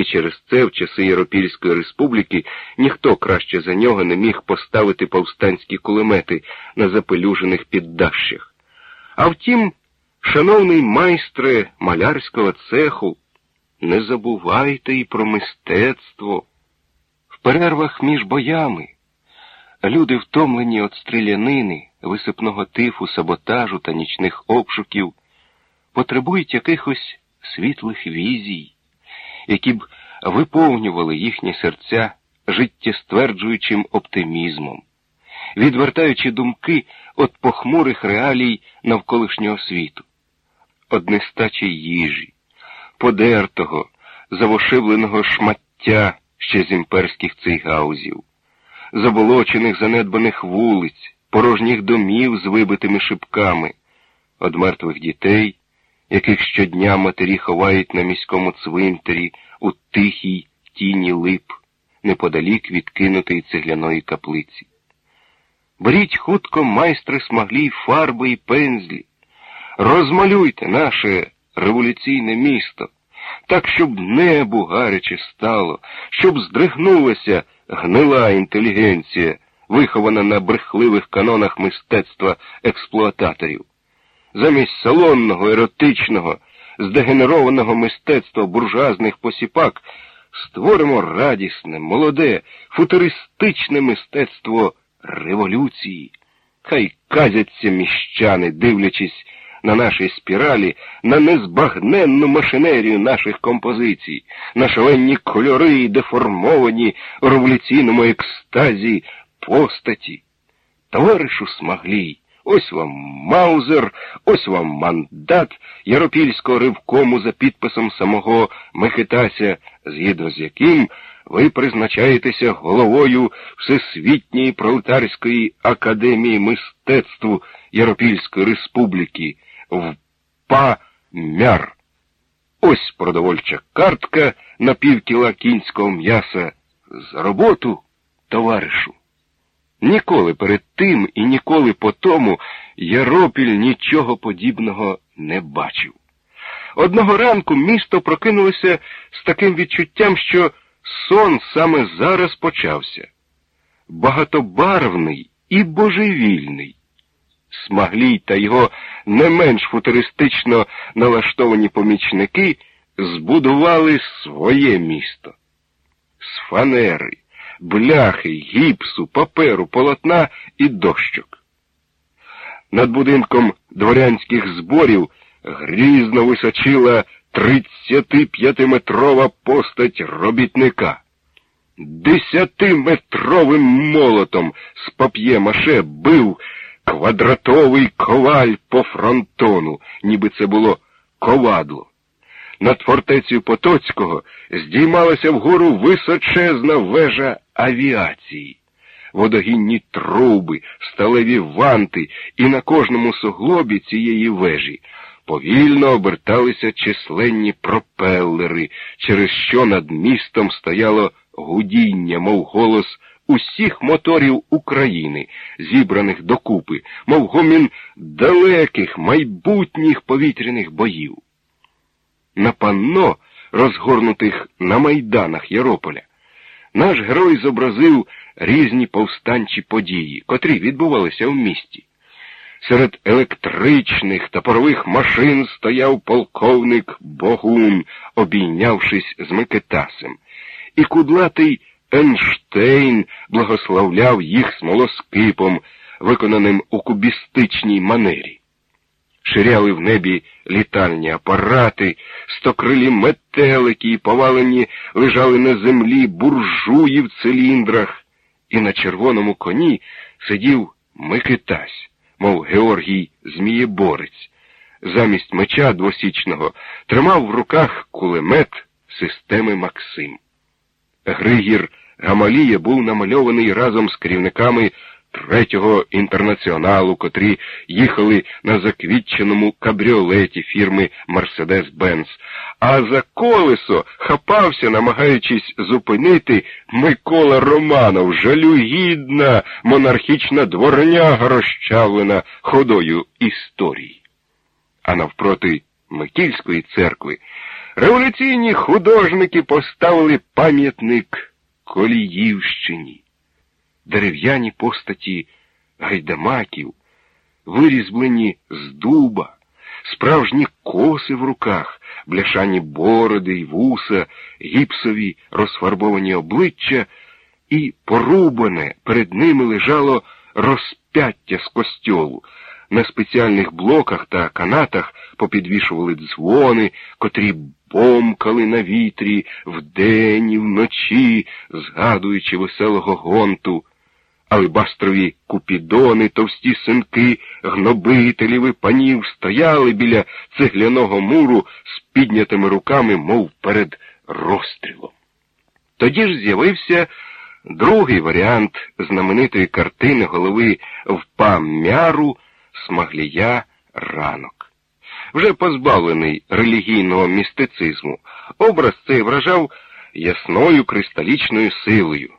і через це в часи Єропільської республіки ніхто краще за нього не міг поставити повстанські кулемети на запелюжених піддащах. А втім, шановний майстре малярського цеху, не забувайте і про мистецтво. В перервах між боями люди, втомлені від стрілянини, висипного тифу, саботажу та нічних обшуків, потребують якихось світлих візій, які б виповнювали їхні серця життєстверджуючим оптимізмом, відвертаючи думки від похмурих реалій навколишнього світу, од нестачі їжі, подертого, завошивленого шмаття ще з імперських цейгаузів, заболочених занедбаних вулиць, порожніх домів з вибитими шибками, од мертвих дітей яких щодня матері ховають на міському цвинтарі у тихій тіні лип, неподалік відкинутої цегляної каплиці. Беріть хутко майстри смаглі фарби і пензлі, розмалюйте наше революційне місто, так, щоб небу гаряче стало, щоб здригнулася гнила інтелігенція, вихована на брехливих канонах мистецтва експлуататорів замість салонного, еротичного, здегенерованого мистецтва буржуазних посіпак створимо радісне, молоде, футуристичне мистецтво революції. Хай казяться міщани, дивлячись на наші спіралі, на незбагненну машинерію наших композицій, на шаленні кольори і деформовані у революційному екстазі постаті. Товаришу Смаглій, Ось вам Маузер, ось вам мандат Яропільського ривкому за підписом самого Мехитася, згідно з яким ви призначаєтеся головою Всесвітньої пролетарської академії мистецтв Яропільської республіки в ПАМЯР. Ось продовольча картка на півкіла кінського м'яса. За роботу, товаришу. Ніколи перед тим і ніколи по тому Яропіль нічого подібного не бачив. Одного ранку місто прокинулося з таким відчуттям, що сон саме зараз почався. Багатобарвний і божевільний. Смаглій та його не менш футуристично налаштовані помічники збудували своє місто з фанери бляхи, гіпсу, паперу, полотна і дощок. Над будинком дворянських зборів грізно височила 35-метрова постать робітника. Десятиметровим молотом з пап'є-маше бив квадратовий коваль по фронтону, ніби це було ковадло. Над фортецею Потоцького здіймалася вгору височезна вежа авіації, водогінні труби, сталеві ванти, і на кожному суглобі цієї вежі повільно оберталися численні пропелери, через що над містом стояло гудіння, мов голос усіх моторів України, зібраних докупи, мов гомін далеких майбутніх повітряних боїв. На панно, розгорнутих на майданах Ярополя, наш герой зобразив різні повстанчі події, котрі відбувалися в місті. Серед електричних та парових машин стояв полковник Богун, обійнявшись з Микитасем, і кудлатий Енштейн благословляв їх смолоскипом, виконаним у кубістичній манері ширяли в небі літальні апарати, стокрилі метелики і повалені лежали на землі буржуї в циліндрах, і на червоному коні сидів Микитась, мов Георгій Змієборець. Замість меча двосічного тримав в руках кулемет системи Максим. Григір Гамалія був намальований разом з керівниками третього інтернаціоналу, котрі їхали на заквітченому кабріолеті фірми Мерседес Бенц, а за колесо хапався, намагаючись зупинити Микола Романов, жалюгідна монархічна дворняга розчавлена ходою історії. А навпроти Микільської церкви революційні художники поставили пам'ятник Коліївщині, дерев'яні постаті гайдамаків, вирізблені з дуба, справжні коси в руках, бляшані бороди й вуса, гіпсові розфарбовані обличчя, і порубане перед ними лежало розп'яття з костьолу. На спеціальних блоках та канатах попідвішували дзвони, котрі бомкали на вітрі вдень і вночі, згадуючи веселого гонту. Алебастрові купідони, товсті синки, гнобителів і панів стояли біля цегляного муру з піднятими руками, мов перед розстрілом. Тоді ж з'явився другий варіант знаменитої картини голови впам'яру Смаглія ранок. Вже позбавлений релігійного містицизму, образ цей вражав ясною кристалічною силою.